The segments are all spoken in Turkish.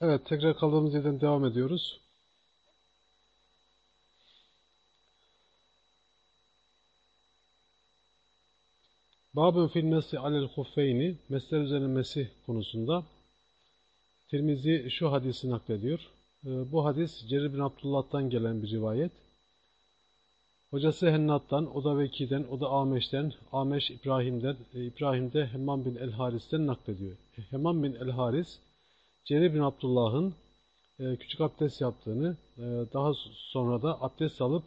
Evet, tekrar kaldığımız yerden devam ediyoruz. Babın fil mesi alel huffeyni, mesler üzerine mesih konusunda Tirmizi şu hadisi naklediyor. Ee, bu hadis Cerir bin Abdullah'tan gelen bir rivayet. Hocası Hennat'tan, o da Veki'den, o da Ameş'ten, Ameş İbrahim'den, e, İbrahim de Hemmam bin el-Haris'ten naklediyor. Hemmam bin el-Haris, Cerir bin Abdullah'ın e, küçük abdest yaptığını, e, daha sonra da abdest alıp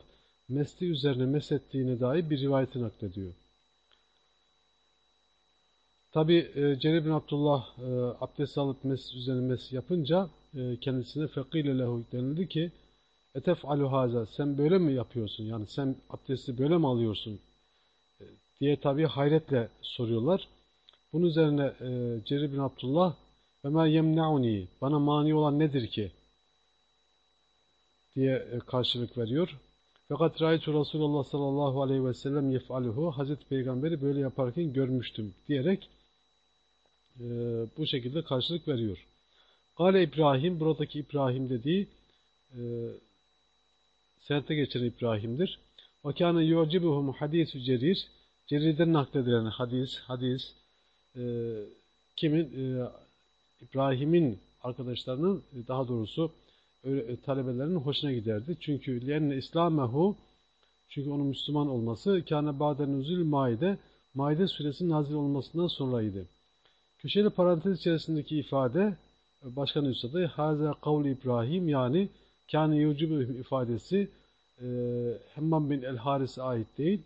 mesli üzerine mesettiğine dair bir rivayeti naklediyor. Tabi e, Cerir bin Abdullah abdest alıp mes üzerine mes yapınca kendisine fekile lehu denildi ki etef alu haza sen böyle mi yapıyorsun yani sen abdesti böyle mi alıyorsun diye tabi hayretle soruyorlar. Bunun üzerine Cerir bin Abdullah ma yemne'uni bana mani olan nedir ki diye e, karşılık veriyor. Fakat raitu Resulullah sallallahu aleyhi ve sellem yef'aluhu Hazreti Peygamberi böyle yaparken görmüştüm diyerek e, bu şekilde karşılık veriyor. Gale İbrahim, buradaki İbrahim dediği e, senette geçen İbrahim'dir. Kâne yu'cibuhum hadîsü cerir, cerirden nakledilen hadis, hadis, e, kimin, e, İbrahim'in arkadaşlarının, daha doğrusu e, talebelerinin hoşuna giderdi. Çünkü lenne İslamehu, çünkü onun Müslüman olması, kâne ba'den nuzul maide, Maide suresinin nazil olmasından sonraydı. Köşeli parantez içerisindeki ifade başka nüshada haza kavli İbrahim yani kâne yucubu ifadesi e, Hemmam bin el Haris'e ait değil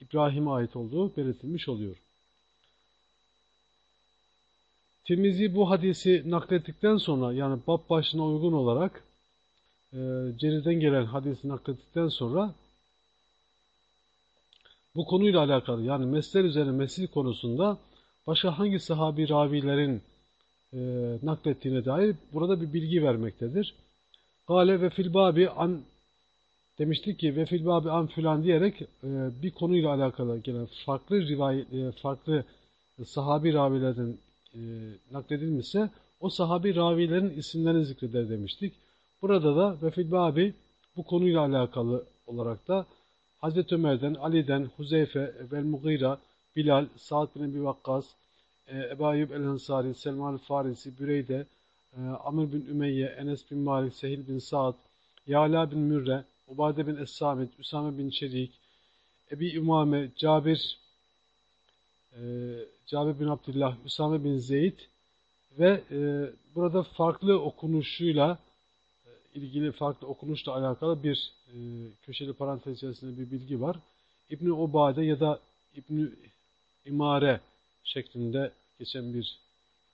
İbrahim'e ait olduğu belirtilmiş oluyor. Tirmizi bu hadisi naklettikten sonra yani bab başına uygun olarak e, Cerir'den gelen hadisi naklettikten sonra bu konuyla alakalı yani mesler üzerine mesil konusunda başka hangi sahabi ravilerin e, naklettiğine dair burada bir bilgi vermektedir. Gale ve filbabi an demiştik ki ve filbabi an filan diyerek e, bir konuyla alakalı gelen farklı rivayet e, farklı sahabi ravilerden e, nakledilmişse o sahabi ravilerin isimlerini zikreder demiştik. Burada da ve filbabi bu konuyla alakalı olarak da Hazreti Ömer'den, Ali'den, Huzeyfe, Vel Mughira, Bilal, Sa'd bin Ebi Vakkas, e, Ebu Ayyub el-Ensari, Selman el-Farisi, Büreyde, e, Amr bin Ümeyye, Enes bin Malik, Sehil bin Sa'd, Yala bin Mürre, Ubade bin Es-Samit, Üsame bin Şerik, Ebi Ümame, Cabir, e, Cabir bin Abdullah, Üsame bin Zeyd ve e, burada farklı okunuşuyla e, ilgili farklı okunuşla alakalı bir e, köşeli parantez içerisinde bir bilgi var. İbni Ubade ya da İbni İmare şeklinde geçen bir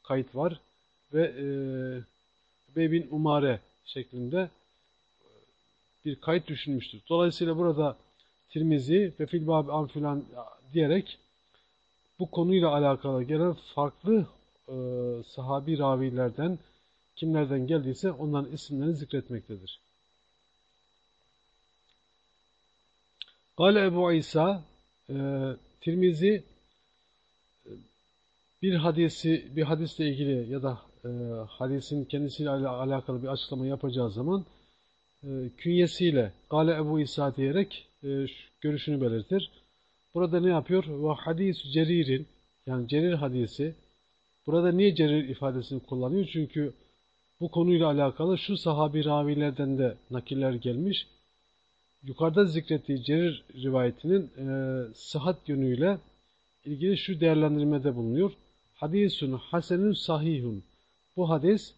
kayıt var. Ve e, Bey Umare şeklinde bir kayıt düşünmüştür. Dolayısıyla burada Tirmizi ve filbab an filan diyerek bu konuyla alakalı gelen farklı e, sahabi ravilerden kimlerden geldiyse onların isimlerini zikretmektedir. Gale Ebu İsa e, Tirmizi bir hadisi bir hadisle ilgili ya da e, hadisin kendisiyle alakalı bir açıklama yapacağı zaman e, künyesiyle Gale Ebu İsa diyerek e, görüşünü belirtir. Burada ne yapıyor? Ve hadis Cerir'in yani Cerir hadisi burada niye Cerir ifadesini kullanıyor? Çünkü bu konuyla alakalı şu sahabi ravilerden de nakiller gelmiş. Yukarıda zikrettiği Cerir rivayetinin e, sıhhat yönüyle ilgili şu değerlendirmede bulunuyor. Hadisun hasenun sahihun. Bu hadis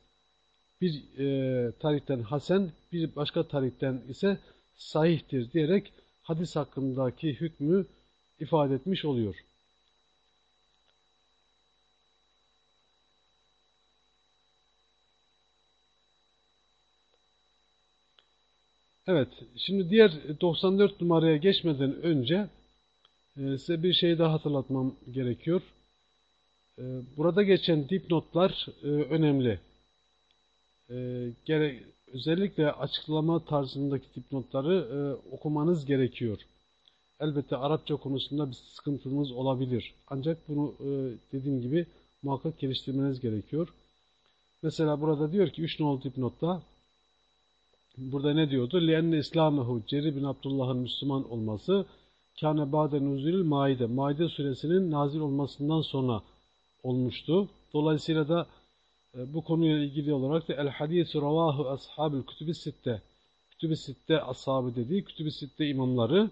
bir e, tarikten hasen, bir başka tarikten ise sahihtir diyerek hadis hakkındaki hükmü ifade etmiş oluyor. Evet, şimdi diğer 94 numaraya geçmeden önce e, size bir şey daha hatırlatmam gerekiyor. E, burada geçen dipnotlar e, önemli. Özellikle açıklama tarzındaki dipnotları okumanız gerekiyor Elbette Arapça konusunda bir sıkıntımız olabilir. Ancak bunu dediğim gibi muhakkak geliştirmeniz gerekiyor. Mesela burada diyor ki 3 nolu dipnotta burada ne diyordu? لِأَنَّ İslamehu Ceri bin Abdullah'ın Müslüman olması kâne ba'de nuzulil maide. Maide suresinin nazil olmasından sonra olmuştu. Dolayısıyla da e, bu konuyla ilgili olarak da el hadisu ravahu ashabül kütüb-i sitte kütüb-i sitte ashabı dediği kütüb-i sitte imamları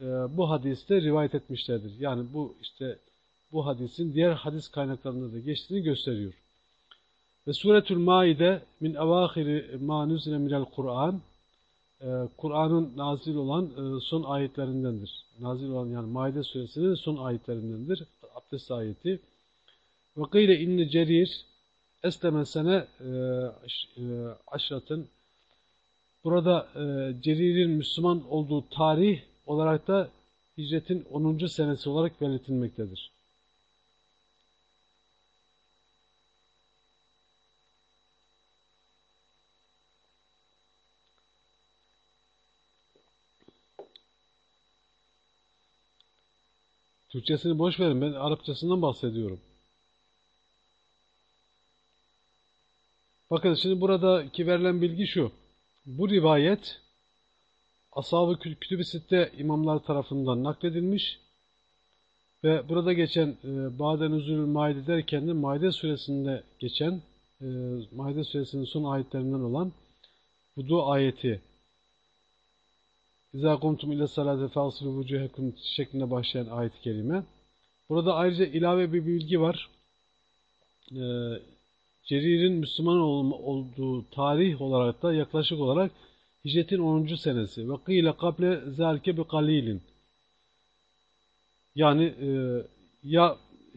e, bu hadiste rivayet etmişlerdir. Yani bu işte bu hadisin diğer hadis kaynaklarında da geçtiğini gösteriyor. Ve suretül maide min evâhiri ma nuzile minel Kur'an e, Kur'an'ın nazil olan e, son ayetlerindendir. Nazil olan yani Maide suresinin son ayetlerindendir. Abdest ayeti. Ve kıyle inni cerir esleme sene e, aşratın Burada Cerir'in Müslüman olduğu tarih olarak da hicretin 10. senesi olarak belirtilmektedir. Türkçesini boş verin. Ben Arapçasından bahsediyorum. Bakın şimdi buradaki verilen bilgi şu. Bu rivayet Ashab-ı Kütüb-i Sitte imamlar tarafından nakledilmiş ve burada geçen e, Baden Üzülül Maide derken de Maide suresinde geçen e, Maide suresinin son ayetlerinden olan Vudu ayeti İzâ kumtum ile salâte fâsılü vücuhekum şeklinde başlayan ayet-i kerime. Burada ayrıca ilave bir bilgi var. Ee, Cerir'in Müslüman olduğu tarih olarak da yaklaşık olarak hicretin 10. senesi. Ve kıyle kable zelke bi kalilin. Yani e, ya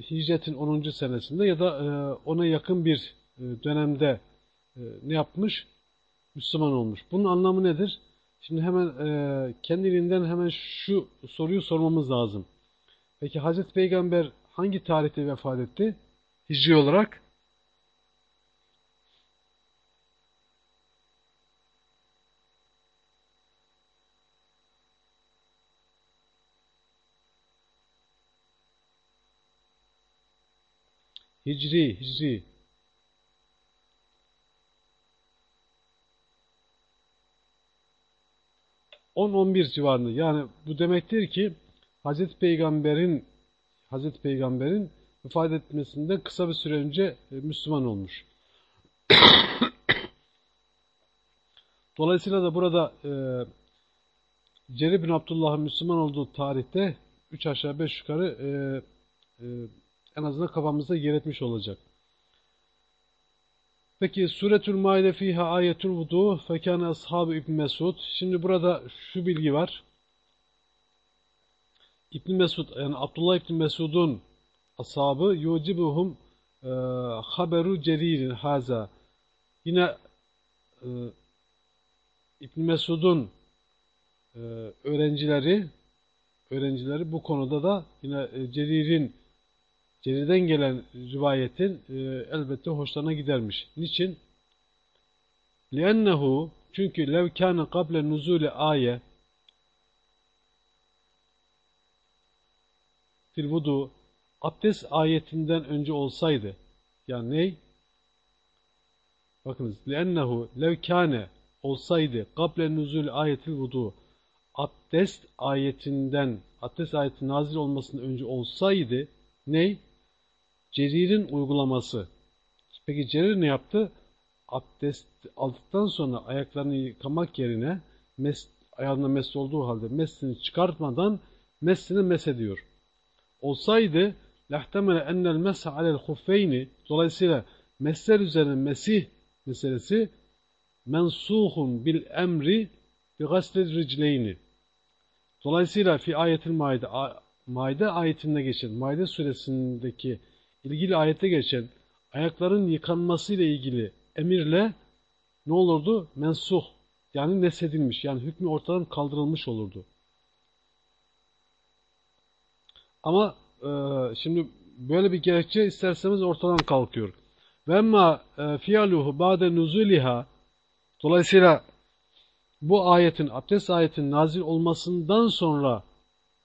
hicretin 10. senesinde ya da e, ona yakın bir e, dönemde e, ne yapmış? Müslüman olmuş. Bunun anlamı nedir? Şimdi hemen e, kendiliğinden hemen şu soruyu sormamız lazım. Peki Hazreti Peygamber hangi tarihte vefat etti? Hicri olarak? Hicri, Hicri. 10-11 civarında. Yani bu demektir ki Hazreti Peygamber'in Hazreti Peygamber'in vefat etmesinden kısa bir süre önce e, Müslüman olmuş. Dolayısıyla da burada e, Ceri bin Abdullah'ın Müslüman olduğu tarihte 3 aşağı 5 yukarı e, e, en azından kafamızda yer etmiş olacak. Peki Suretül Maide fiha ayetul vudu fekâne ashabı İbn Mesud. Şimdi burada şu bilgi var. İbn Mesud yani Abdullah İbn Mesud'un ashabı yucibuhum e, haberu ceririn haza. Yine e, İbn Mesud'un e, öğrencileri öğrencileri bu konuda da yine e, Cerir'in Cerir'den gelen rivayetin e, elbette hoşlarına gidermiş. Niçin? لِأَنَّهُ Çünkü لَوْ كَانَ قَبْلَ نُزُولِ ayet fil vudu abdest ayetinden önce olsaydı yani ney? Bakınız لِأَنَّهُ لَوْ كَانَ olsaydı قَبْلَ نُزُولِ ayetil vudu abdest ayetinden abdest ayeti nazil olmasından önce olsaydı ney? Cerir'in uygulaması. Peki Cerir ne yaptı? Abdest aldıktan sonra ayaklarını yıkamak yerine mes, ayağında mes olduğu halde mesini çıkartmadan mesini mes ediyor. Olsaydı lehtemele ennel mesa alel huffeyni dolayısıyla mesler üzerine mesih meselesi mensuhun bil emri bi gasli ricleyni. Dolayısıyla fi ayetil maide Maide ayetinde geçen, Maide suresindeki ilgili ayette geçen ayakların yıkanması ile ilgili emirle ne olurdu? Mensuh yani nesedilmiş yani hükmü ortadan kaldırılmış olurdu. Ama e, şimdi böyle bir gerekçe isterseniz ortadan kalkıyor. Ve emma e, fiyaluhu ba'de nuzuliha dolayısıyla bu ayetin, abdest ayetin nazil olmasından sonra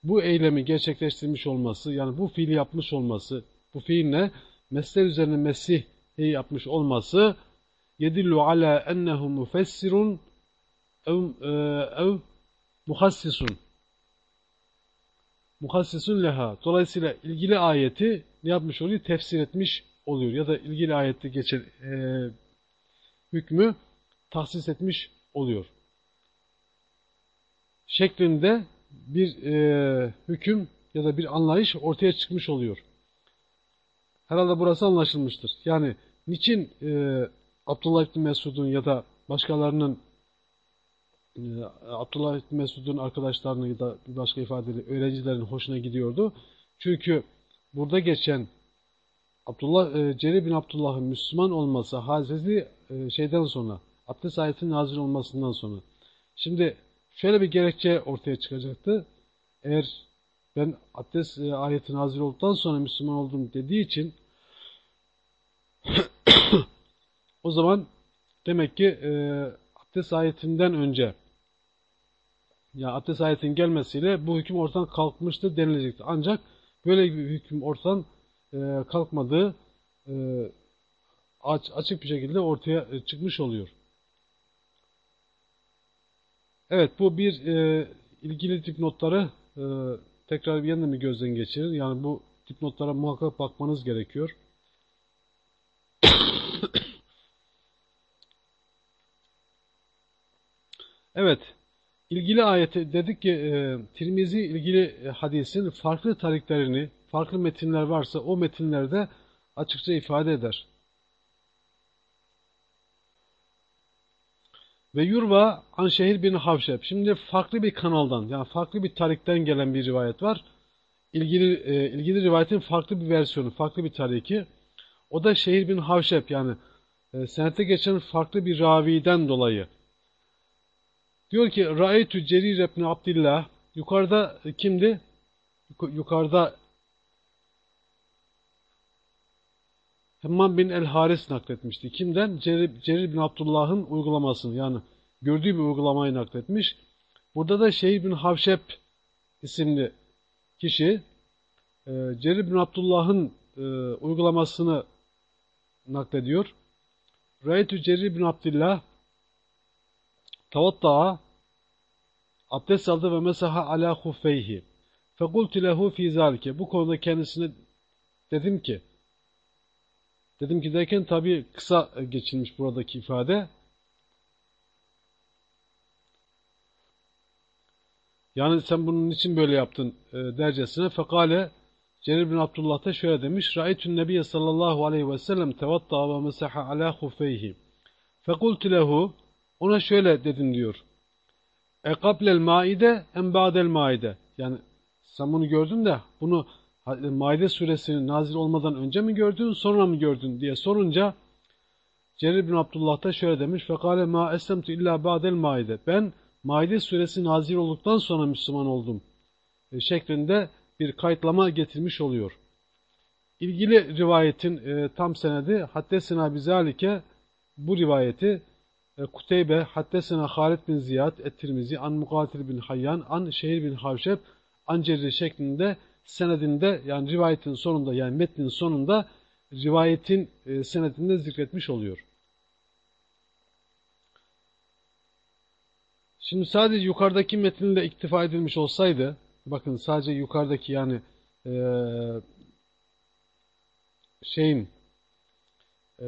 bu eylemi gerçekleştirmiş olması, yani bu fiili yapmış olması, bu fiil ne? Mesler üzerine Mesih yapmış olması yedillu ala ennehu mufessirun ev, e, ev muhassisun muhassisun leha. Dolayısıyla ilgili ayeti ne yapmış oluyor? Tefsir etmiş oluyor. Ya da ilgili ayette geçen e, hükmü tahsis etmiş oluyor. Şeklinde bir e, hüküm ya da bir anlayış ortaya çıkmış oluyor. Herhalde burası anlaşılmıştır. Yani niçin e, Abdullah İbni Mesud'un ya da başkalarının e, Abdullah İbni Mesud'un arkadaşlarının ya da bir başka ifadeli öğrencilerin hoşuna gidiyordu. Çünkü burada geçen Abdullah e, Cerir bin Abdullah'ın Müslüman olması hadisesi e, şeyden sonra abdest ayetinin nazil olmasından sonra. Şimdi şöyle bir gerekçe ortaya çıkacaktı. Eğer ben abdest e, ayeti nazil olduktan sonra Müslüman oldum dediği için o zaman demek ki e, abdest ayetinden önce ya abdest ayetin gelmesiyle bu hüküm ortadan kalkmıştı denilecekti. Ancak böyle bir hüküm ortadan e, kalkmadığı e, aç, açık bir şekilde ortaya e, çıkmış oluyor. Evet bu bir e, ilgili dipnotları e, tekrar bir yeniden bir gözden geçirin. Yani bu dipnotlara muhakkak bakmanız gerekiyor. evet. ilgili ayeti dedik ki e, Tirmizi ilgili hadisin farklı tariklerini, farklı metinler varsa o metinlerde açıkça ifade eder. Ve yurva an şehir bin Havşep. Şimdi farklı bir kanaldan yani farklı bir tarikten gelen bir rivayet var. İlgili, e, ilgili rivayetin farklı bir versiyonu, farklı bir tariki. O da şehir bin Havşep yani e, senette geçen farklı bir raviden dolayı. Diyor ki Ra'eytü Cerir ibn Abdillah yukarıda e, kimdi? Yukarıda Hemmam bin el-Haris nakletmişti. Kimden? Cerir, Cerir bin Abdullah'ın uygulamasını yani gördüğü bir uygulamayı nakletmiş. Burada da Şeyh bin Havşep isimli kişi e, Cerir bin Abdullah'ın e, uygulamasını naklediyor. Reytü Cerir bin Abdullah tavatta'a abdest aldı ve mesaha ala huffeyhi. Fekultu lehu fi zalike. Bu konuda kendisine dedim ki Dedim ki derken tabi kısa geçilmiş buradaki ifade. Yani sen bunun için böyle yaptın e, dercesine. Fekale Cerir bin Abdullah da şöyle demiş. Ra'aytun nebiye sallallahu aleyhi ve sellem tevatta ve mesaha ala hufeyhi. Fekultu lehu ona şöyle dedim diyor. E kablel maide en ba'del maide. Yani sen bunu gördün de bunu Maide suresinin nazil olmadan önce mi gördün, sonra mı gördün diye sorunca Cerir bin Abdullah da şöyle demiş. Fekale ma eslemtu illa ba'del maide. Ben Maide suresi nazil olduktan sonra Müslüman oldum. E, şeklinde bir kayıtlama getirmiş oluyor. İlgili rivayetin e, tam senedi Haddesina bizalike bu rivayeti e, Kuteybe Haddesina Halid bin Ziyad Et-Tirmizi An Mukatil bin Hayyan An Şehir bin Havşeb An Cerir şeklinde senedinde yani rivayetin sonunda yani metnin sonunda rivayetin e, senedinde zikretmiş oluyor. Şimdi sadece yukarıdaki metninde iktifa edilmiş olsaydı, bakın sadece yukarıdaki yani e, şeyin e,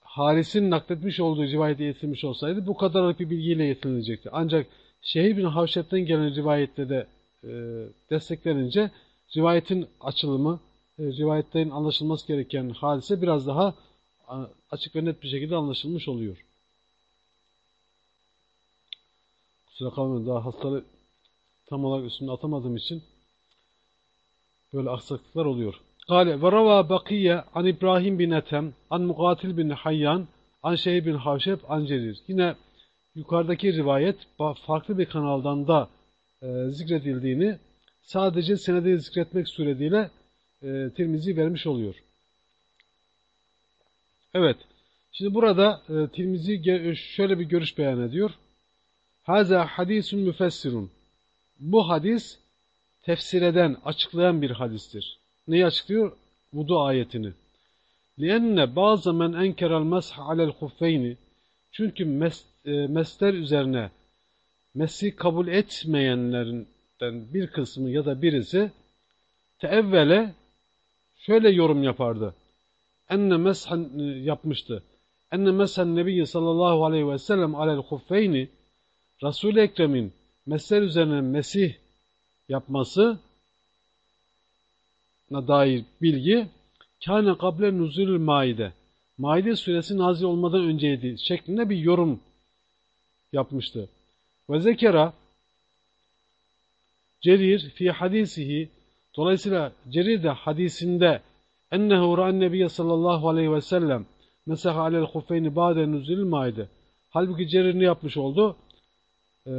Haris'in nakletmiş olduğu rivayete yetilmiş olsaydı bu kadarlık bir bilgiyle yetinilecekti. Ancak Şehir bin Havşet'ten gelen rivayette de desteklenince rivayetin açılımı, e, rivayetlerin anlaşılması gereken hadise biraz daha açık ve net bir şekilde anlaşılmış oluyor. Kusura kalmayın daha hastaları tam olarak üstüne atamadığım için böyle aksaklıklar oluyor. Kale ve rava bakiye an İbrahim bin Ethem an Mukatil bin Hayyan an Şeyh bin Havşep an Cerir. Yine yukarıdaki rivayet farklı bir kanaldan da e, zikredildiğini sadece senede zikretmek suretiyle e, Tirmizi vermiş oluyor. Evet. Şimdi burada e, Tirmizi şöyle bir görüş beyan ediyor. Haza hadisun müfessirun. Bu hadis tefsir eden, açıklayan bir hadistir. Neyi açıklıyor? Vudu ayetini. لِأَنَّ بَعْضَ مَنْ اَنْكَرَ الْمَسْحَ عَلَى الْخُفَّيْنِ Çünkü mes, e, mesler üzerine mesi kabul etmeyenlerinden bir kısmı ya da birisi teevvele şöyle yorum yapardı. Enne meshan yapmıştı. Enne meshan nebiyyi sallallahu aleyhi ve sellem alel huffeyni Resul-i Ekrem'in mesler üzerine mesih yapması dair bilgi kâne kable nuzulül maide Maide suresi nazil olmadan önceydi şeklinde bir yorum yapmıştı. Ve zekera Cerir fi hadisihi dolayısıyla Cerir de hadisinde ennehu ra'an nebiyye sallallahu aleyhi ve sellem mesaha alel hufeyni ba'de nuzulül maide halbuki Cerir ne yapmış oldu? Ee,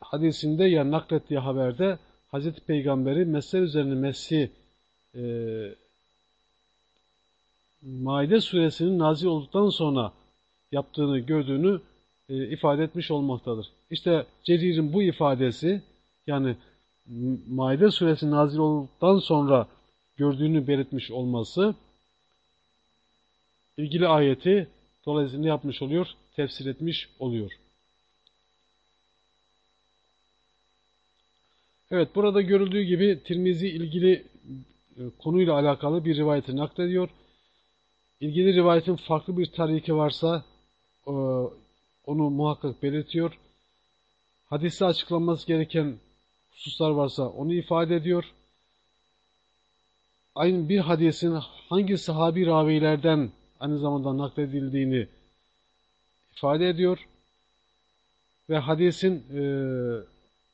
hadisinde yani naklettiği haberde Hazreti Peygamberi mesler üzerine mesih e, Maide suresinin nazil olduktan sonra yaptığını, gördüğünü e, ifade etmiş olmaktadır. İşte Cerir'in bu ifadesi yani Maide suresi nazil olduktan sonra gördüğünü belirtmiş olması ilgili ayeti dolayısıyla yapmış oluyor? Tefsir etmiş oluyor. Evet burada görüldüğü gibi Tirmizi ilgili e, konuyla alakalı bir rivayeti naklediyor. İlgili rivayetin farklı bir tariki varsa onu muhakkak belirtiyor. Hadiste açıklanması gereken hususlar varsa onu ifade ediyor. Aynı bir hadisin hangi sahabi ravilerden aynı zamanda nakledildiğini ifade ediyor. Ve hadisin e,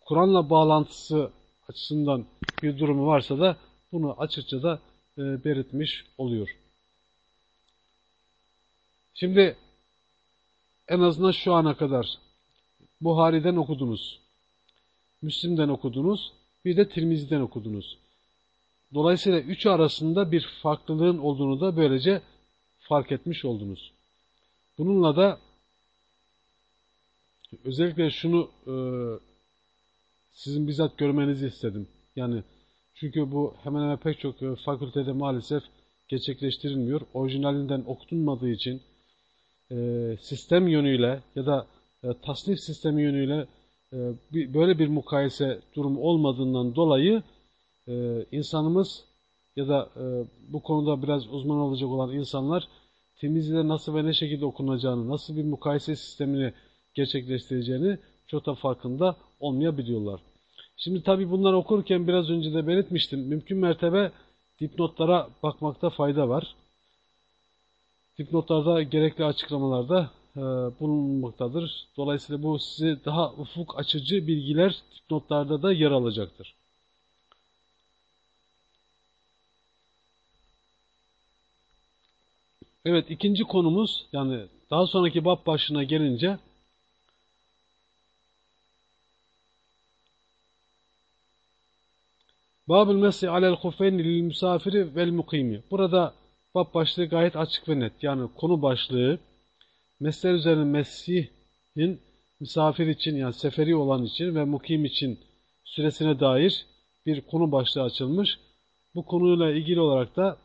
Kur'an'la bağlantısı açısından bir durumu varsa da bunu açıkça da e, belirtmiş oluyor. Şimdi en azından şu ana kadar Buhari'den okudunuz. Müslim'den okudunuz. Bir de Tirmizi'den okudunuz. Dolayısıyla üçü arasında bir farklılığın olduğunu da böylece fark etmiş oldunuz. Bununla da özellikle şunu e, sizin bizzat görmenizi istedim. Yani çünkü bu hemen hemen pek çok e, fakültede maalesef gerçekleştirilmiyor. Orijinalinden okutulmadığı için e, sistem yönüyle ya da e, tasnif sistemi yönüyle e, böyle bir mukayese durumu olmadığından dolayı insanımız ya da bu konuda biraz uzman olacak olan insanlar temizliğe nasıl ve ne şekilde okunacağını, nasıl bir mukayese sistemini gerçekleştireceğini çok da farkında olmayabiliyorlar. Şimdi tabi bunları okurken biraz önce de belirtmiştim. Mümkün mertebe dipnotlara bakmakta fayda var. Dipnotlarda gerekli açıklamalarda e, bulunmaktadır. Dolayısıyla bu size daha ufuk açıcı bilgiler dipnotlarda da yer alacaktır. Evet ikinci konumuz yani daha sonraki bab başına gelince Babül Mesih alel hufeyni lil misafiri vel mukimi. Burada bab başlığı gayet açık ve net. Yani konu başlığı mesler üzerine Mesih'in misafir için yani seferi olan için ve mukim için süresine dair bir konu başlığı açılmış. Bu konuyla ilgili olarak da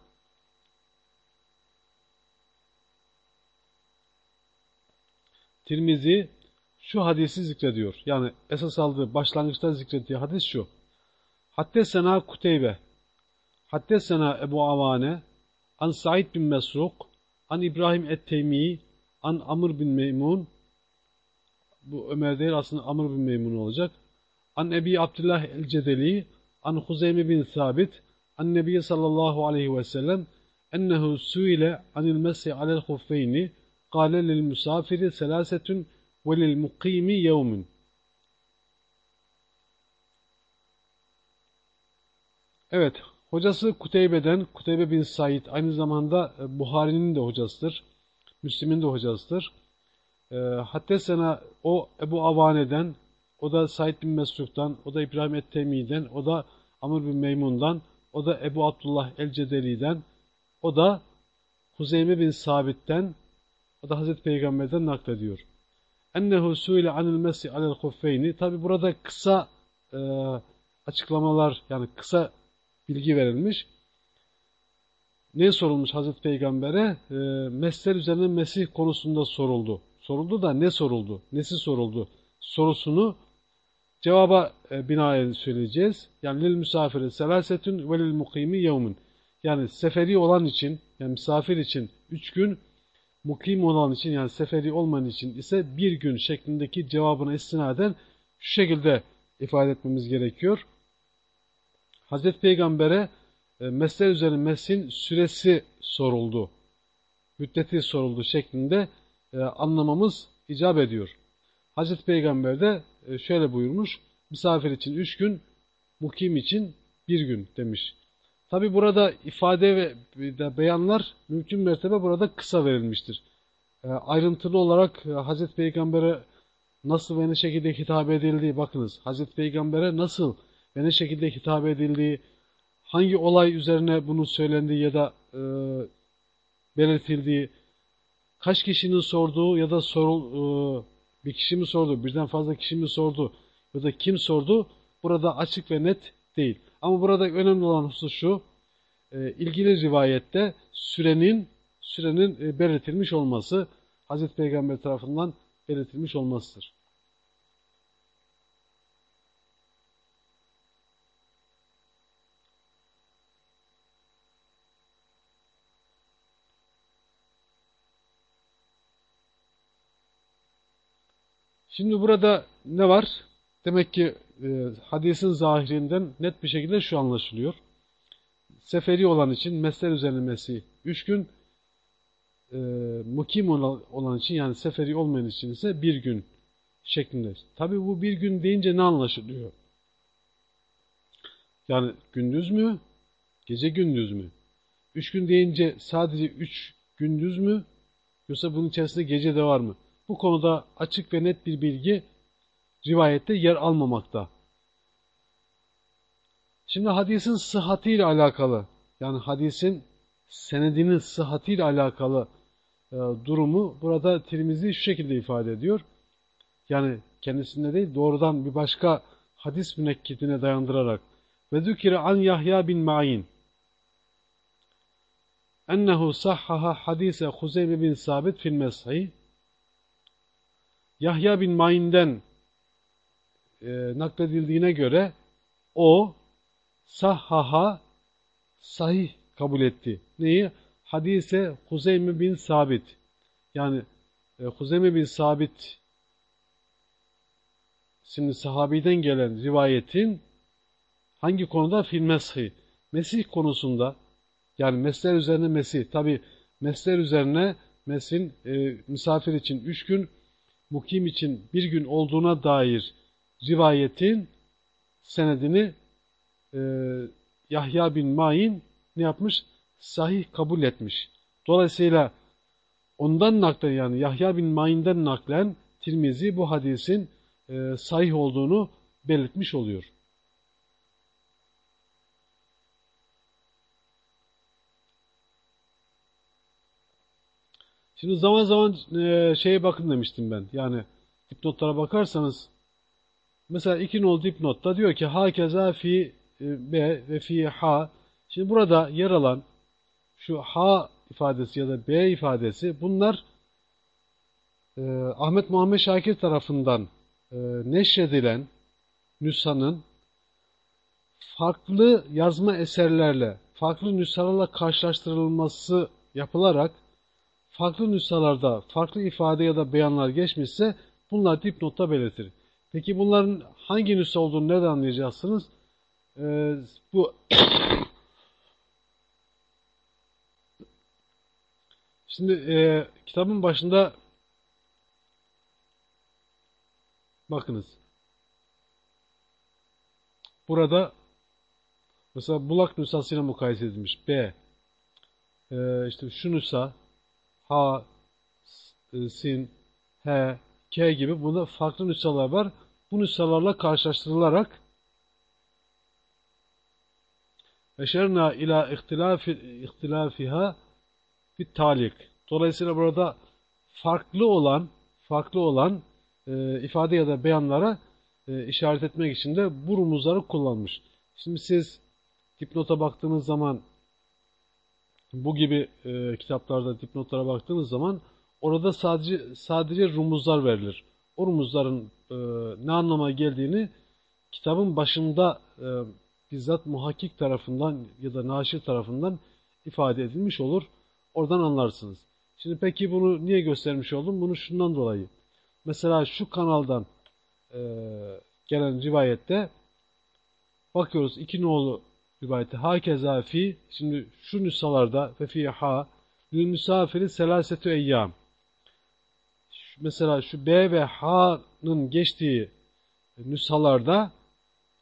Tirmizi şu hadisi zikrediyor. Yani esas aldığı başlangıçta zikrettiği hadis şu. Haddesena Kuteybe Haddesena Ebu Avane An Said bin Mesruk An İbrahim et-Teymi An Amr bin Meymun Bu Ömer değil aslında Amr bin Meymun olacak. An Ebi Abdullah el-Cedeli An Huzeyme bin Sabit An Nebiye sallallahu aleyhi ve sellem ennehu suile anil mesih alel huffeyni kâle lil musafiri selasetun ve lil mukimi yevmun Evet, hocası Kuteybe'den, Kuteybe bin Said aynı zamanda e, Buhari'nin de hocasıdır. Müslim'in de hocasıdır. E, hatta sana o Ebu Avane'den, o da Said bin Mesruk'tan, o da İbrahim et-Temi'den, o da Amr bin Meymun'dan, o da Ebu Abdullah el-Cedeli'den, o da Huzeyme bin Sabit'ten, o da Hazreti Peygamber'den naklediyor. Ennehu suile anil mesih alel huffeyni. Tabi burada kısa e, açıklamalar, yani kısa bilgi verilmiş. ne sorulmuş Hazreti Peygamber'e? E, mesler üzerine Mesih konusunda soruldu. Soruldu da ne soruldu? Nesi soruldu? Sorusunu cevaba e, binaen söyleyeceğiz. Yani lil misafiri selasetün ve lil mukimi yevmin. Yani seferi olan için, yani misafir için üç gün, mukim olan için yani seferi olmayan için ise bir gün şeklindeki cevabına istinaden şu şekilde ifade etmemiz gerekiyor. Hazreti Peygamber'e e, mesler üzerine mesin süresi soruldu. Müddeti soruldu şeklinde e, anlamamız icap ediyor. Hazreti Peygamber de e, şöyle buyurmuş. Misafir için üç gün, mukim için bir gün demiş. Tabi burada ifade ve beyanlar mümkün mertebe burada kısa verilmiştir. Ayrıntılı olarak Hazreti Peygamber'e nasıl ve ne şekilde hitap edildiği bakınız. Hazreti Peygamber'e nasıl ve ne şekilde hitap edildiği, hangi olay üzerine bunu söylendiği ya da e, belirtildiği, kaç kişinin sorduğu ya da sorul, e, bir kişi mi sordu, birden fazla kişi mi sordu ya da kim sordu burada açık ve net değil. Ama burada önemli olan husus şu, e, ilgili rivayette sürenin sürenin e, belirtilmiş olması, Hazreti Peygamber tarafından belirtilmiş olmasıdır. Şimdi burada ne var? Demek ki e, hadisin zahirinden net bir şekilde şu anlaşılıyor. Seferi olan için mesler üzerine Mesih 3 gün, e, mukim olan için yani seferi olmayan için ise bir gün şeklinde. Tabi bu bir gün deyince ne anlaşılıyor? Yani gündüz mü? Gece gündüz mü? Üç gün deyince sadece üç gündüz mü? Yoksa bunun içerisinde gece de var mı? Bu konuda açık ve net bir bilgi rivayette yer almamakta. Şimdi hadisin sıhhatiyle alakalı, yani hadisin senedinin sıhhatiyle alakalı e, durumu burada Tirmizi şu şekilde ifade ediyor. Yani kendisinde değil doğrudan bir başka hadis münekkitine dayandırarak ve zükire an Yahya bin Ma'in ennehu sahhaha hadise Huzeyme bin Sabit fil mesih Yahya bin Ma'in'den e, nakledildiğine göre o sahhaha sahih kabul etti. Neyi? Hadise Huzeyme bin Sabit. Yani e, Huzeyme bin Sabit şimdi sahabiden gelen rivayetin hangi konuda? Fil meshi. Mesih konusunda yani mesler üzerine mesih. Tabi mesler üzerine mesin e, misafir için üç gün, mukim için bir gün olduğuna dair rivayetin senedini e, Yahya bin Ma'in ne yapmış? Sahih kabul etmiş. Dolayısıyla ondan naklen yani Yahya bin Ma'in'den naklen Tirmizi bu hadisin e, sahih olduğunu belirtmiş oluyor. Şimdi zaman zaman e, şeye bakın demiştim ben. Yani dipnotlara bakarsanız mesela iki nol dipnotta diyor ki hakeza fi e, B ve fi ha. Şimdi burada yer alan şu ha ifadesi ya da B ifadesi bunlar e, Ahmet Muhammed Şakir tarafından e, neşredilen nüshanın farklı yazma eserlerle, farklı nüshalarla karşılaştırılması yapılarak farklı nüshalarda farklı ifade ya da beyanlar geçmişse bunlar dipnotta belirtir. Peki bunların hangi nüsha olduğunu nereden anlayacaksınız? Ee, bu Şimdi e, kitabın başında bakınız. Burada mesela bulak nüshasıyla mukayese edilmiş. B. E, işte şu nüsha H, e, Sin, H, K gibi bunda farklı nüshalar var. Bu nüshalarla karşılaştırılarak Eşerna ila ihtilafi, ihtilafiha bir talik. Dolayısıyla burada farklı olan farklı olan e, ifade ya da beyanlara e, işaret etmek için de bu rumuzları kullanmış. Şimdi siz dipnota baktığınız zaman bu gibi e, kitaplarda dipnotlara baktığınız zaman orada sadece sadece rumuzlar verilir. O rumuzların e, ne anlama geldiğini kitabın başında e, bizzat muhakkik tarafından ya da naşir tarafından ifade edilmiş olur. Oradan anlarsınız. Şimdi peki bunu niye göstermiş oldum? Bunu şundan dolayı. Mesela şu kanaldan e, gelen rivayette bakıyoruz iki nolu rivayeti hakeza fi şimdi şu nüshalarda ve fi ha lil misafiri selasetü eyyam mesela şu B ve H'nın geçtiği nüshalarda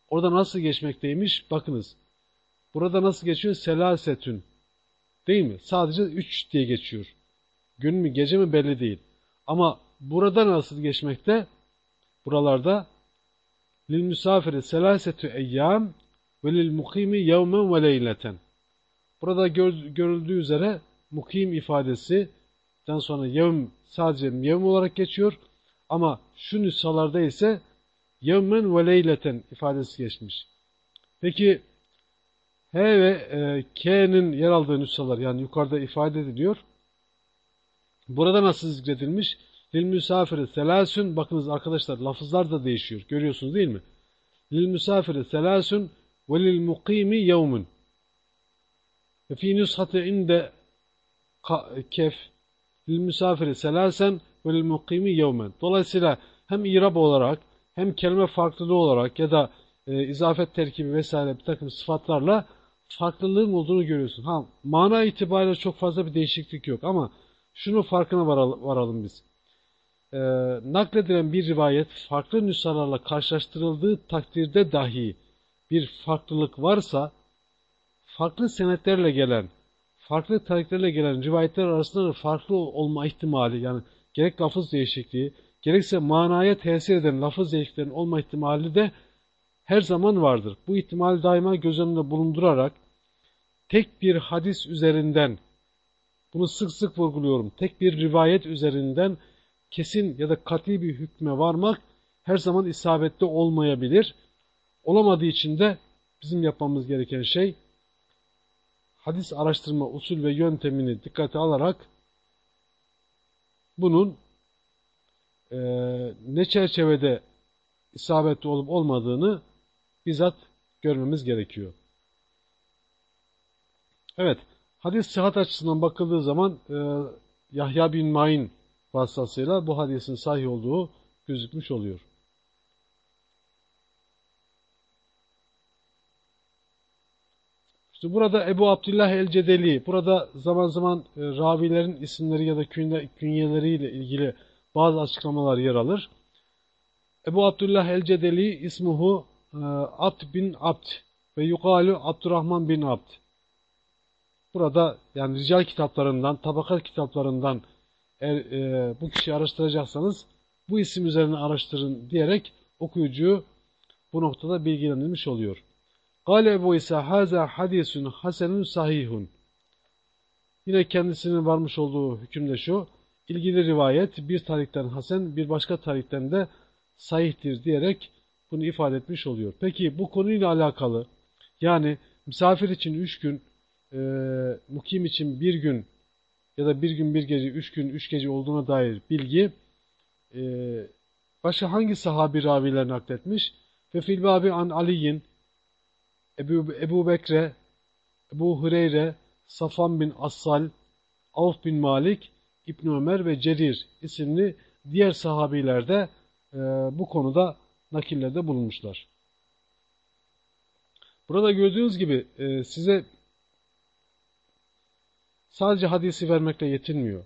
orada nasıl geçmekteymiş? Bakınız. Burada nasıl geçiyor? Selasetün. Değil mi? Sadece 3 diye geçiyor. Gün mü gece mi belli değil. Ama burada nasıl geçmekte? Buralarda lil misafiri selasetü eyyam ve lil mukimi yevmen ve leyleten. Burada gör, görüldüğü üzere mukim ifadesi den sonra yevm sadece yevm olarak geçiyor. Ama şu nüshalarda ise yevmen ve leyleten ifadesi geçmiş. Peki H ve e, K'nin yer aldığı nüshalar yani yukarıda ifade ediliyor. Burada nasıl zikredilmiş? Lil misafiri selasün bakınız arkadaşlar lafızlar da değişiyor. Görüyorsunuz değil mi? Lil misafiri selasün yevmun. Ve fi nüshati inde kef misafiri selasen ve lil mukimi yevmen. Dolayısıyla hem irab olarak hem kelime farklılığı olarak ya da e, izafet terkibi vesaire bir takım sıfatlarla farklılığın olduğunu görüyorsun. Ha, mana itibariyle çok fazla bir değişiklik yok ama şunu farkına varalım, biz. Ee, nakledilen bir rivayet farklı nüshalarla karşılaştırıldığı takdirde dahi bir farklılık varsa farklı senetlerle gelen farklı tarihlerle gelen rivayetler arasında da farklı olma ihtimali yani gerek lafız değişikliği gerekse manaya tesir eden lafız değişikliklerinin olma ihtimali de her zaman vardır. Bu ihtimal daima göz önünde bulundurarak tek bir hadis üzerinden bunu sık sık vurguluyorum. Tek bir rivayet üzerinden kesin ya da kat'i bir hükme varmak her zaman isabetli olmayabilir. Olamadığı için de bizim yapmamız gereken şey hadis araştırma usul ve yöntemini dikkate alarak bunun e, ne çerçevede isabetli olup olmadığını bizzat görmemiz gerekiyor. Evet, hadis sıhhat açısından bakıldığı zaman e, Yahya bin Ma'in vasıtasıyla bu hadisin sahih olduğu gözükmüş oluyor. İşte burada Ebu Abdullah el-Cedeli, burada zaman zaman e, ravilerin isimleri ya da künyeleriyle ilgili bazı açıklamalar yer alır. Ebu Abdullah el-Cedeli ismuhu e, Abd bin Abd ve yukalu Abdurrahman bin Abd. Burada yani rical kitaplarından, tabakat kitaplarından eğer e, bu kişiyi araştıracaksanız bu isim üzerine araştırın diyerek okuyucuyu bu noktada bilgilendirmiş oluyor. Gale Ebu İsa haza hadisun hasenun sahihun. Yine kendisinin varmış olduğu hükümde şu. ilgili rivayet bir tarikten hasen bir başka tarikten de sahihtir diyerek bunu ifade etmiş oluyor. Peki bu konuyla alakalı yani misafir için üç gün, e, mukim için bir gün ya da bir gün bir gece, üç gün üç gece olduğuna dair bilgi e, başka hangi sahabi raviler nakletmiş? Ve filbabi an Aliyin Ebu, Ebu Bekre, Ebu Hureyre, Safan bin Assal, Avf bin Malik, İbn Ömer ve Cerir isimli diğer sahabiler de e, bu konuda nakillerde bulunmuşlar. Burada gördüğünüz gibi e, size sadece hadisi vermekle yetinmiyor.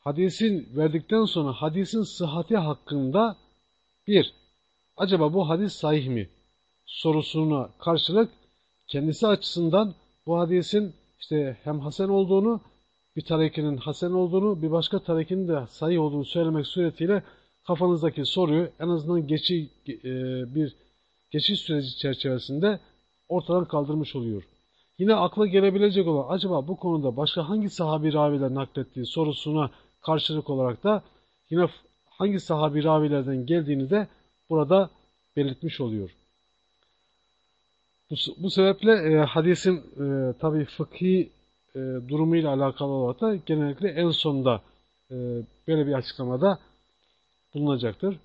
Hadisin verdikten sonra hadisin sıhhati hakkında bir, acaba bu hadis sahih mi? Sorusuna karşılık kendisi açısından bu hadisin işte hem hasen olduğunu, bir tarekinin hasen olduğunu, bir başka tarekinin de sayı olduğunu söylemek suretiyle kafanızdaki soruyu en azından geçi, e, bir geçiş süreci çerçevesinde ortadan kaldırmış oluyor. Yine akla gelebilecek olan acaba bu konuda başka hangi sahabi raviler naklettiği sorusuna karşılık olarak da yine hangi sahabi ravilerden geldiğini de burada belirtmiş oluyor. Bu, bu sebeple e, hadisin e, tabi fıkhi e, durumuyla alakalı olarak da genellikle en sonda e, böyle bir açıklamada bulunacaktır.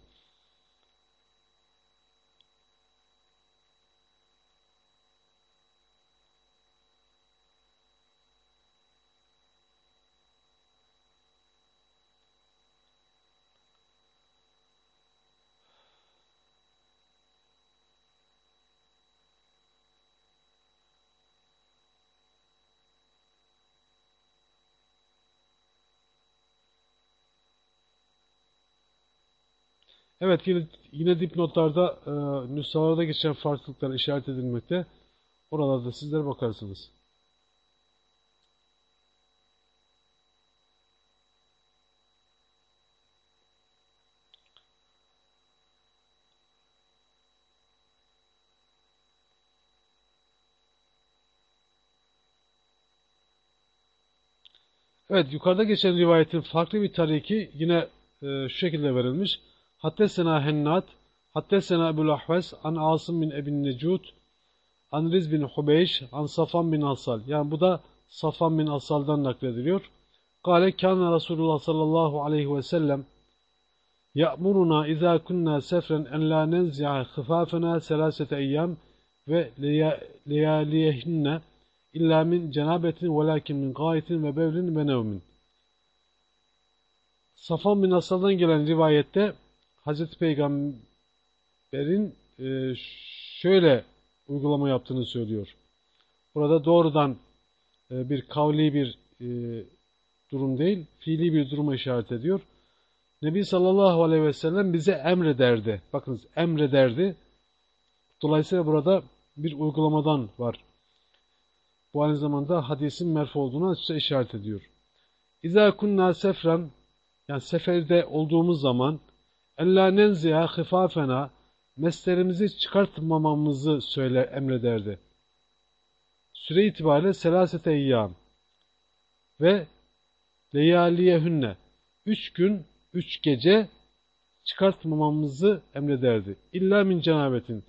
Evet yine, yine dipnotlarda e, nüshalarda geçen farklılıklar işaret edilmekte. Oralarda sizler bakarsınız. Evet yukarıda geçen rivayetin farklı bir tariki yine e, şu şekilde verilmiş. Hattesena Hennat, Hattesena Ebu'l Ahves, An Asım bin Ebin Necud, An Riz bin Hubeyş, An Safan bin Asal. Yani bu da Safan bin Asal'dan naklediliyor. Kale kâne Resulullah sallallahu aleyhi ve sellem ya'muruna izâ kunnâ sefren en lâ nenzi'a khifâfena selâsete eyyâm ve leyâliyehinne illa min cenabetin ve min gâyetin ve bevlin ve nevmin. Safan bin Asal'dan gelen rivayette Hazreti Peygamber'in e, şöyle uygulama yaptığını söylüyor. Burada doğrudan e, bir kavli bir e, durum değil, fiili bir duruma işaret ediyor. Nebi sallallahu aleyhi ve sellem bize emrederdi. Bakınız emrederdi. Dolayısıyla burada bir uygulamadan var. Bu aynı zamanda hadisin merfu olduğunu açıkça işaret ediyor. İzâ kunnâ sefran yani seferde olduğumuz zaman Ella nenziha hifafena meslerimizi çıkartmamamızı söyle emrederdi. Süre itibariyle selasete eyyam ve leyaliyehünne üç gün, üç gece çıkartmamamızı emrederdi. İlla min cenabetin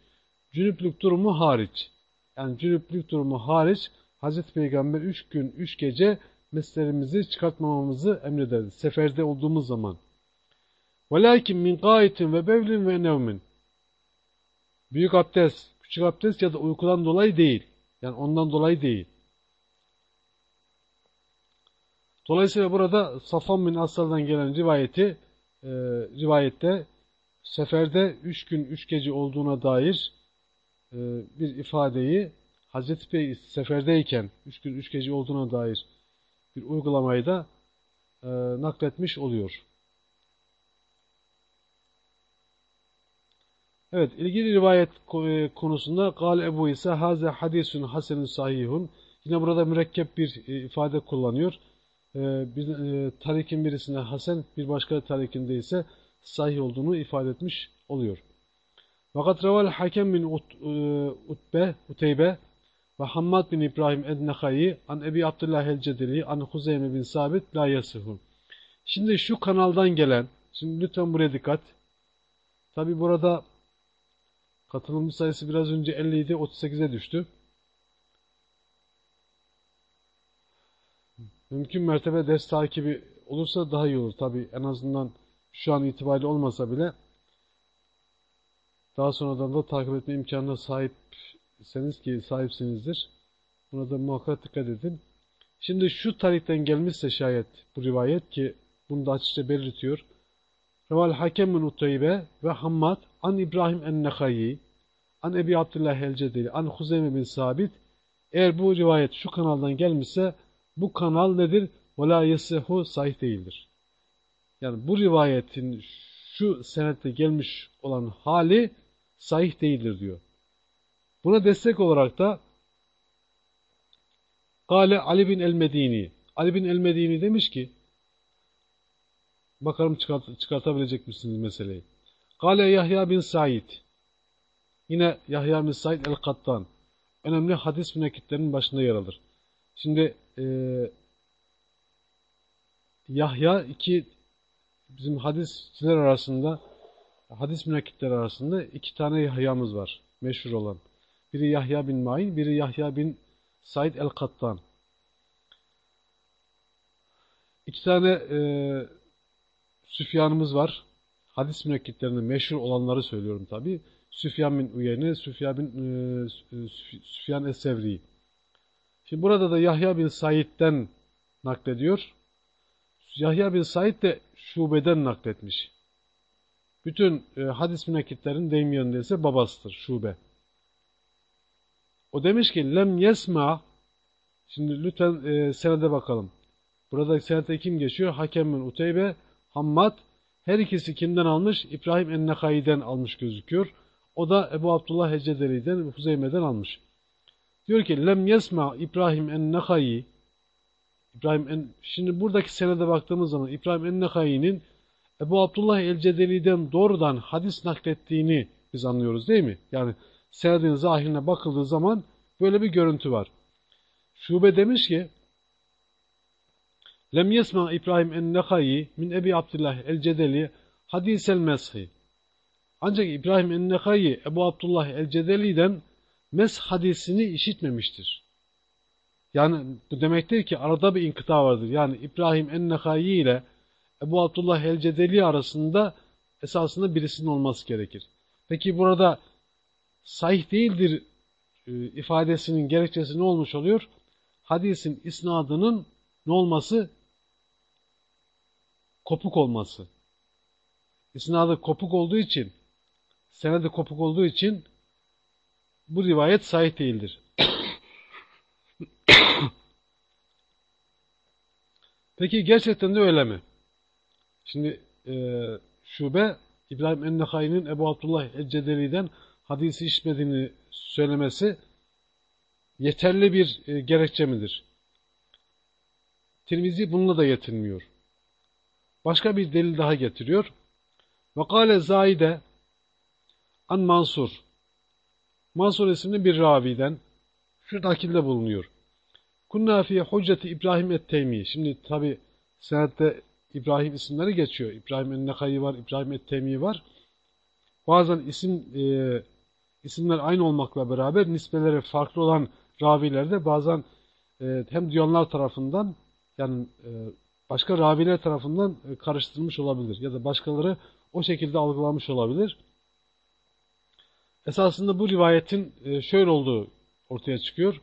cünüplük durumu hariç. Yani cünüplük durumu hariç Hz. Peygamber üç gün, üç gece meslerimizi çıkartmamamızı emrederdi. Seferde olduğumuz zaman. Velakin min gaitin ve bevlin ve nevmin. Büyük abdest, küçük abdest ya da uykudan dolayı değil. Yani ondan dolayı değil. Dolayısıyla burada Safan bin Aslar'dan gelen rivayeti e, rivayette seferde üç gün üç gece olduğuna dair e, bir ifadeyi Hazreti Bey seferdeyken üç gün üç gece olduğuna dair bir uygulamayı da e, nakletmiş oluyor. Evet, ilgili rivayet e, konusunda Gal Ebu İsa haze hadisun hasenun sahihun. Yine burada mürekkep bir e, ifade kullanıyor. E, bir tarikin birisinde hasen, bir başka tarikinde ise sahih olduğunu ifade etmiş oluyor. Fakat reval hakem bin Ut, Utbe, Uteybe ve Hammad bin İbrahim Ednekayi an Ebi Abdullah el-Cedeli an Huzeyme bin Sabit la yasihun. Şimdi şu kanaldan gelen, şimdi lütfen buraya dikkat. Tabi burada Katılımcı sayısı biraz önce 50 idi, 38'e düştü. Mümkün mertebe ders takibi olursa daha iyi olur. Tabi en azından şu an itibariyle olmasa bile daha sonradan da takip etme imkanına sahipseniz ki sahipsinizdir. Buna da muhakkak dikkat edin. Şimdi şu tarihten gelmişse şayet bu rivayet ki bunu da açıkça belirtiyor. Reval Hakem bin Utaybe ve Hammad an İbrahim en-Nekayi an Ebi Abdullah el-Cedeli an Huzeyme bin Sabit eğer bu rivayet şu kanaldan gelmişse bu kanal nedir? Vela yesehu sahih değildir. Yani bu rivayetin şu senette gelmiş olan hali sahih değildir diyor. Buna destek olarak da Kale Ali bin el-Medini Ali bin el-Medini demiş ki Bakalım çıkart çıkartabilecek misiniz meseleyi. Gale Yahya bin Said. Yine Yahya bin Said el-Kattan. Önemli hadis münekkitlerinin başında yer alır. Şimdi e, Yahya iki bizim hadisçiler arasında hadis münekkitler arasında iki tane Yahya'mız var. Meşhur olan. Biri Yahya bin Ma'in, biri Yahya bin Said el-Kattan. iki tane e, Süfyanımız var. Hadis münekkitlerinde meşhur olanları söylüyorum tabi. Süfyan bin Uyeyne, Süfyan bin e, Süfyan Es-Sevri. Şimdi burada da Yahya bin Said'den naklediyor. Yahya bin Said de şubeden nakletmiş. Bütün e, hadis münekkitlerin deyim yönünde ise babasıdır, şube. O demiş ki, lem yesma, şimdi lütfen e, senede bakalım. Burada senede kim geçiyor? Hakem bin Uteybe, Hammad, her ikisi kimden almış? İbrahim en-Nekai'den almış gözüküyor. O da Ebu Abdullah Hecedeli'den, Huzeyme'den almış. Diyor ki, lem yesma İbrahim en-Nekai, İbrahim en, şimdi buradaki senede baktığımız zaman İbrahim en-Nekai'nin Ebu Abdullah el-Cedeli'den doğrudan hadis naklettiğini biz anlıyoruz değil mi? Yani senedin zahirine bakıldığı zaman böyle bir görüntü var. Şube demiş ki Lem yesma İbrahim en-Nekai min Ebi Abdullah el-Cedeli hadisel meshi. Ancak İbrahim en-Nekai Ebu Abdullah el-Cedeli'den mes hadisini işitmemiştir. Yani bu demektir ki arada bir inkıta vardır. Yani İbrahim en-Nekai ile Ebu Abdullah el-Cedeli arasında esasında birisinin olması gerekir. Peki burada sahih değildir e, ifadesinin gerekçesi ne olmuş oluyor? Hadisin isnadının ne olması? Kopuk olması. İsnadı kopuk olduğu için, senede kopuk olduğu için bu rivayet sahih değildir. Peki gerçekten de öyle mi? Şimdi e, şube İbrahim Ennehay'ın Ebu Abdullah el hadisi işitmediğini söylemesi yeterli bir e, gerekçe midir? Tirmizi bununla da yetinmiyor. Başka bir delil daha getiriyor. Vakale Zaide An Mansur Mansur isimli bir raviden şu nakilde bulunuyor. Kunna fi hücceti İbrahim et-Teymi. Şimdi tabi senette İbrahim isimleri geçiyor. İbrahim el-Nekayi var, İbrahim et-Teymi var. Bazen isim e, isimler aynı olmakla beraber nisbeleri farklı olan ravilerde bazen e, hem duyanlar tarafından yani e, başka raviler tarafından e, karıştırılmış olabilir ya da başkaları o şekilde algılamış olabilir. Esasında bu rivayetin e, şöyle olduğu ortaya çıkıyor.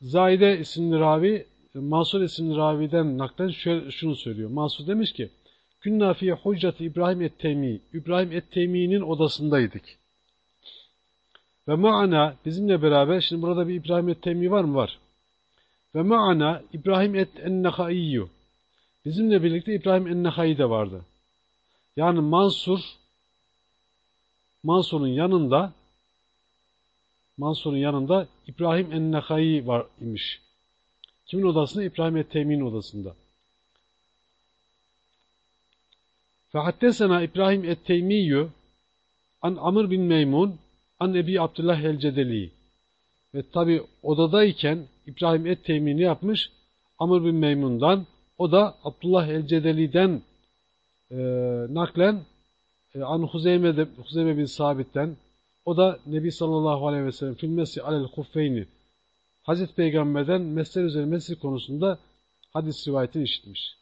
Zahide isimli ravi, Mansur isimli raviden naklen şunu söylüyor. Mansur demiş ki, Künna fi huccati İbrahim et-Teymi. İbrahim et-Teymi'nin odasındaydık. Ve ma'ana bizimle beraber, şimdi burada bir İbrahim et-Teymi var mı? Var. Ve ma'ana İbrahim et-Ennehaiyyü. Bizimle birlikte İbrahim Ennehai de vardı. Yani Mansur, Mansur'un yanında Mansur'un yanında İbrahim Ennehai var imiş. Kimin odasında? İbrahim et-Teymi'nin odasında. Fehaddesena İbrahim et-Teymiyyü an Amr bin Meymun an Ebi Abdullah el-Cedeli. Ve tabi odadayken İbrahim et-Teymi ne yapmış? Amr bin Meymun'dan, o da Abdullah el-Cedeli'den e, naklen e, an Huzeyme, Huzeyme bin Sabit'ten, o da Nebi sallallahu aleyhi ve sellem filmesi alel huffeyni Hazreti Peygamber'den mesler üzerine mesir konusunda hadis rivayetini işitmiş.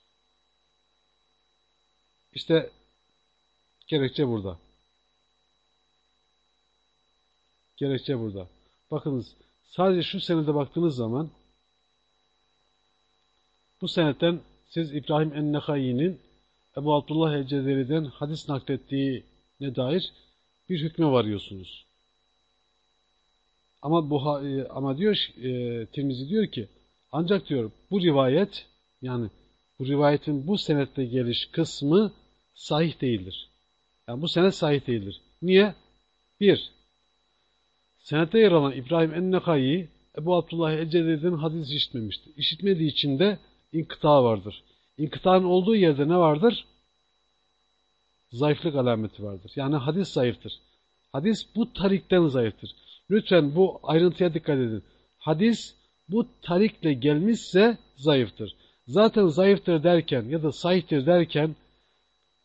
İşte gerekçe burada. Gerekçe burada. Bakınız sadece şu senede baktığınız zaman bu senetten siz İbrahim en-Nekai'nin Ebu Abdullah el hadis naklettiğine dair bir hükme varıyorsunuz. Ama bu e, ama diyor e, Tirmizi diyor ki ancak diyor bu rivayet yani bu rivayetin bu senette geliş kısmı sahih değildir. Yani bu senet sahih değildir. Niye? Bir, senette yer alan İbrahim en-Nekayi Ebu Abdullah el-Cedid'in hadis işitmemiştir. İşitmediği için de inkıta vardır. İnkıtanın olduğu yerde ne vardır? Zayıflık alameti vardır. Yani hadis zayıftır. Hadis bu tarikten zayıftır. Lütfen bu ayrıntıya dikkat edin. Hadis bu tarikle gelmişse zayıftır. Zaten zayıftır derken ya da sahihtir derken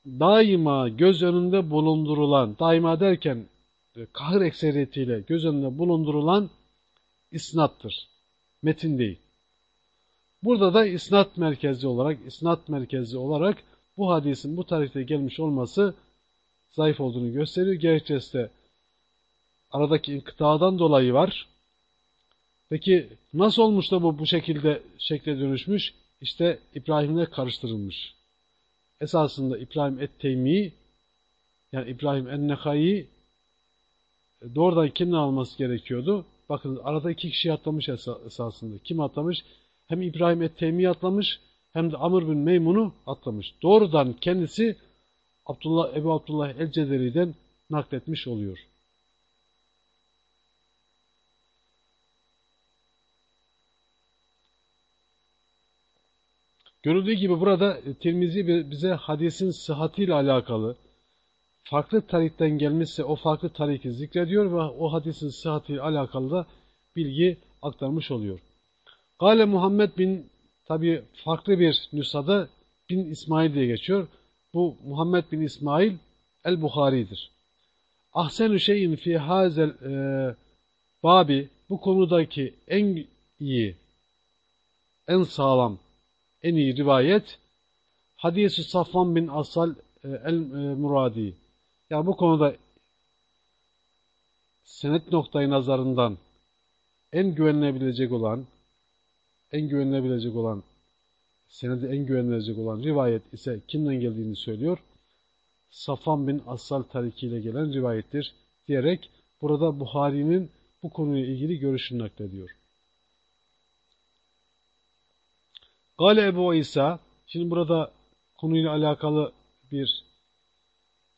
daima göz önünde bulundurulan, daima derken e, kahır ekseriyetiyle göz önünde bulundurulan isnattır. Metin değil. Burada da isnat merkezli olarak, isnat merkezli olarak bu hadisin bu tarihte gelmiş olması zayıf olduğunu gösteriyor. Gerekçesi de aradaki inkıtadan dolayı var. Peki nasıl olmuş da bu bu şekilde şekle dönüşmüş? İşte İbrahim'le karıştırılmış. Esasında İbrahim et-Teymi yani İbrahim en-Nekai doğrudan kimden alması gerekiyordu? Bakın arada iki kişi atlamış esasında. Kim atlamış? Hem İbrahim et-Teymi atlamış hem de Amr bin Meymun'u atlamış. Doğrudan kendisi Abdullah Ebu Abdullah el-Cezeri'den nakletmiş oluyor. Görüldüğü gibi burada e, Tirmizi bize hadisin sıhhatiyle alakalı farklı tarihten gelmişse o farklı tarihi zikrediyor ve o hadisin sıhhatiyle alakalı da bilgi aktarmış oluyor. Gale Muhammed bin tabi farklı bir nüshada bin İsmail diye geçiyor. Bu Muhammed bin İsmail el-Bukhari'dir. Ahsen-ü şeyin fi hazel e, babi bu konudaki en iyi, en sağlam en iyi rivayet hadisi Safvan bin Asal e, el-Muradi. Yani bu konuda senet noktayı nazarından en güvenilebilecek olan en güvenilebilecek olan senedi en güvenilecek olan rivayet ise kimden geldiğini söylüyor. Safan bin Asal tarikiyle gelen rivayettir diyerek burada Buhari'nin bu konuyla ilgili görüşünü naklediyor. Gale Ebu İsa, şimdi burada konuyla alakalı bir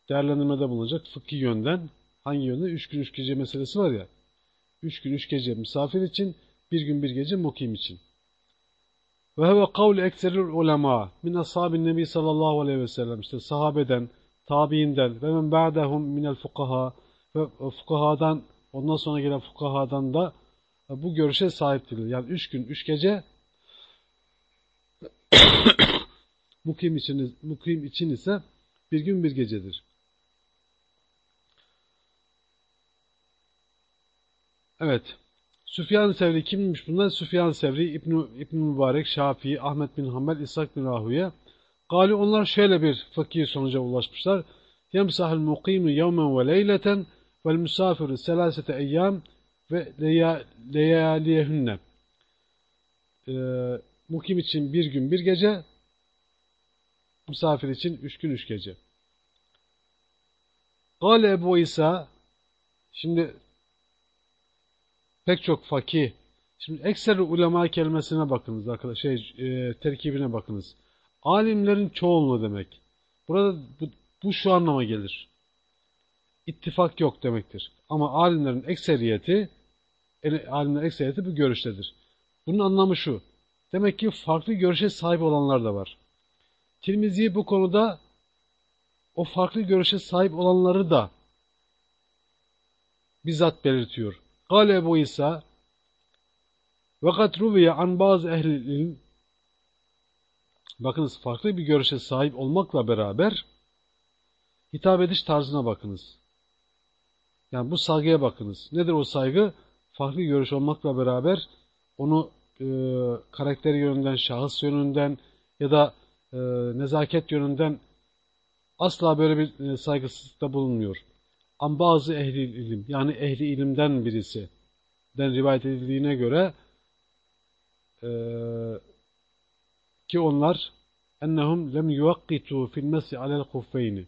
değerlendirmede bulunacak fıkhi yönden. Hangi yönde? Üç gün üç gece meselesi var ya. Üç gün üç gece misafir için, bir gün bir gece mukim için. Ve heve kavli ekseril ulema min ashabin nebi sallallahu aleyhi ve sellem işte sahabeden, tabiinden ve men ba'dehum minel fukaha ve fukahadan ondan sonra gelen fukahadan da bu görüşe sahiptir. Yani üç gün, üç gece mukim, için, mukim için ise bir gün bir gecedir. Evet. Süfyan Sevri kimmiş bunlar? Süfyan Sevri, İbn İbn Mübarek, Şafii, Ahmet bin Hanbel, İshak bin Rahuye. Gali onlar şöyle bir fakir sonuca ulaşmışlar. Yemsahul mukimu yevmen ve leyleten vel misafiru selasete eyyam ve leyaliyehünne. Ee, mukim için bir gün bir gece, misafir için üç gün üç gece. Gale Ebu İsa, şimdi pek çok fakih, şimdi ekser ulema kelimesine bakınız arkadaşlar, şey, e, terkibine bakınız. Alimlerin çoğunluğu demek. Burada bu, bu şu anlama gelir. İttifak yok demektir. Ama alimlerin ekseriyeti, alimlerin ekseriyeti bu görüştedir. Bunun anlamı şu. Demek ki farklı görüşe sahip olanlar da var. Tirmizi bu konuda o farklı görüşe sahip olanları da bizzat belirtiyor. Ebu İsa ve kat ruviye an bazı ehli ilim bakınız farklı bir görüşe sahip olmakla beraber hitap ediş tarzına bakınız. Yani bu saygıya bakınız. Nedir o saygı? Farklı görüş olmakla beraber onu e, karakteri yönünden, şahıs yönünden ya da e, nezaket yönünden asla böyle bir e, saygısızlıkta bulunmuyor. Ama bazı ehli ilim, yani ehli ilimden birisi den rivayet edildiğine göre e, ki onlar ennehum lem yuvakkitu fil mesi alel kuffeyni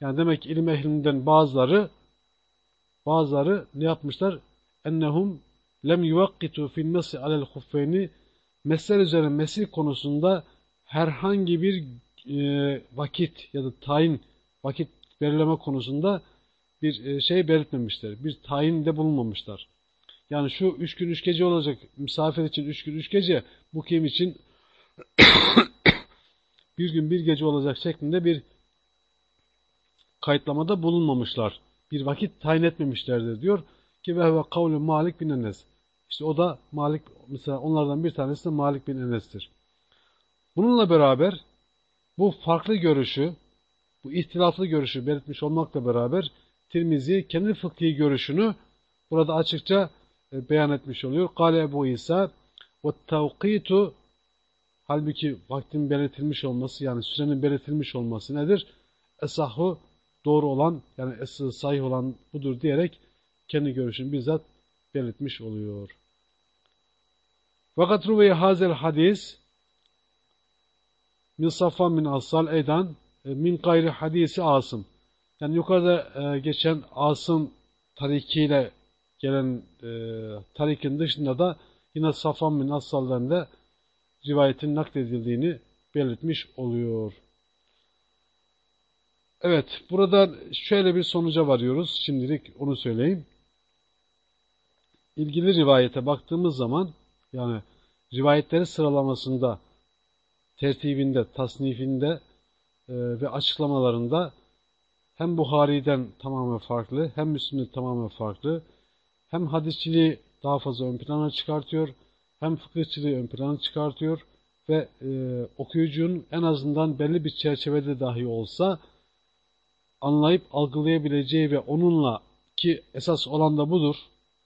yani demek ki ilim ehlinden bazıları bazıları ne yapmışlar? Ennehum lem yuvakkitu fil mesi alel huffeyni mesler üzerine mesih konusunda herhangi bir e, vakit ya da tayin vakit belirleme konusunda bir e, şey belirtmemişler. Bir tayinde bulunmamışlar. Yani şu üç gün üç gece olacak misafir için üç gün üç gece bu kim için bir gün bir gece olacak şeklinde bir kayıtlamada bulunmamışlar. Bir vakit tayin etmemişlerdir diyor ki ve kavlu Malik bin Enes. İşte o da Malik, mesela onlardan bir tanesi de Malik bin Enes'tir. Bununla beraber bu farklı görüşü, bu ihtilaflı görüşü belirtmiş olmakla beraber Tirmizi kendi fıkhi görüşünü burada açıkça e, beyan etmiş oluyor. Kale Ebu İsa ve tevkitu Halbuki vaktin belirtilmiş olması yani sürenin belirtilmiş olması nedir? Esahhu doğru olan yani esahı sahih olan budur diyerek kendi görüşünü bizzat belirtmiş oluyor. Fakat ruveye hazel hadis min safan min asal eydan e, min gayri hadisi asım. Yani yukarıda e, geçen asım tarikiyle gelen e, tarikin dışında da yine safan bin asaldan da rivayetin nakledildiğini belirtmiş oluyor. Evet, buradan şöyle bir sonuca varıyoruz. Şimdilik onu söyleyeyim. İlgili rivayete baktığımız zaman, yani rivayetleri sıralamasında, tertibinde, tasnifinde e, ve açıklamalarında hem Buhari'den tamamen farklı, hem Müslim'den tamamen farklı, hem hadisçiliği daha fazla ön plana çıkartıyor, hem fıkıhçılığı ön plana çıkartıyor ve e, okuyucunun en azından belli bir çerçevede dahi olsa anlayıp algılayabileceği ve onunla ki esas olan da budur,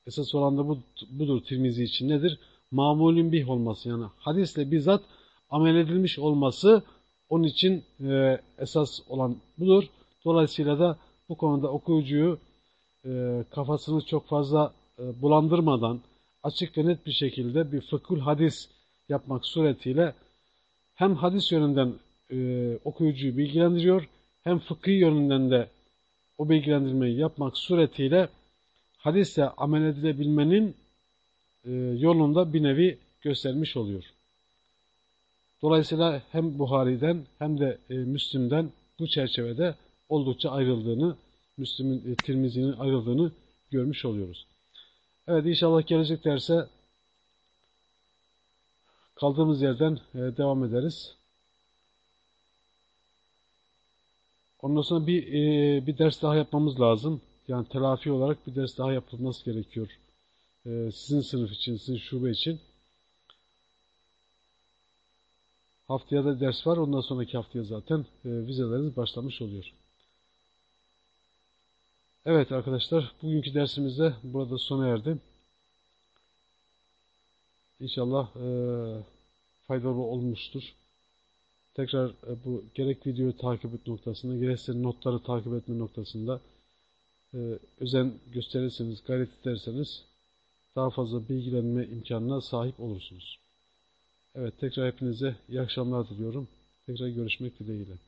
esas olan da bu, budur Tirmizi için nedir? Mamulün bih olması yani hadisle bizzat amel edilmiş olması onun için e, esas olan budur. Dolayısıyla da bu konuda okuyucuyu e, kafasını çok fazla e, bulandırmadan açık ve net bir şekilde bir fıkhul hadis yapmak suretiyle hem hadis yönünden e, okuyucuyu bilgilendiriyor hem fıkhi yönünden de o bilgilendirmeyi yapmak suretiyle hadisle amel edilebilmenin e, yolunda bir nevi göstermiş oluyor. Dolayısıyla hem Buhari'den hem de e, Müslim'den bu çerçevede oldukça ayrıldığını, Müslim'in, e, Tirmizi'nin ayrıldığını görmüş oluyoruz. Evet inşallah gelecek derse kaldığımız yerden e, devam ederiz. Ondan sonra bir, e, bir ders daha yapmamız lazım. Yani telafi olarak bir ders daha yapılması gerekiyor. E, sizin sınıf için, sizin şube için. Haftaya da ders var. Ondan sonraki haftaya zaten e, vizeleriniz başlamış oluyor. Evet arkadaşlar, bugünkü dersimiz de burada sona erdi. İnşallah e, faydalı olmuştur. Tekrar e, bu gerek videoyu takip etme noktasında, gerekse notları takip etme noktasında e, özen gösterirseniz, gayret ederseniz daha fazla bilgilenme imkanına sahip olursunuz. Evet, tekrar hepinize iyi akşamlar diliyorum. Tekrar görüşmek dileğiyle.